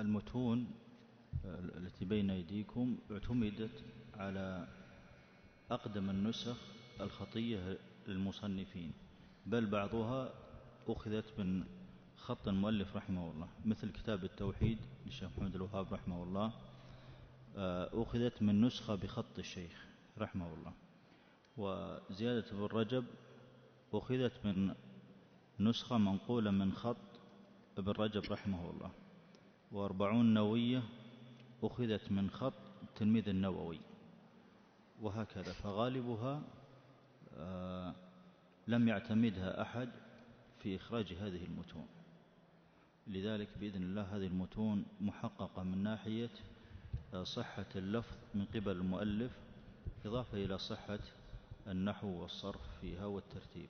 المتون التي بين أيديكم اعتمدت على أقدم النسخ الخطية للمصنفين بل بعضها أخذت من خط المؤلف رحمه الله مثل كتاب التوحيد للشيخ محمد الوهاب رحمه الله آه، أخذت من نسخة بخط الشيخ رحمه الله. وزيادة ابن رجب أخذت من نسخة منقولة من خط ابن رجب رحمه الله. وأربعون نووية أخذت من خط تلميذ النووي وهكذا. فغالبها آه، لم يعتمدها أحد في إخراج هذه المتون. لذلك بإذن الله هذه المتون محققة من ناحية آه، صحة اللفظ من قبل المؤلف إضافة إلى صحة النحو والصرف فيها والترتيب.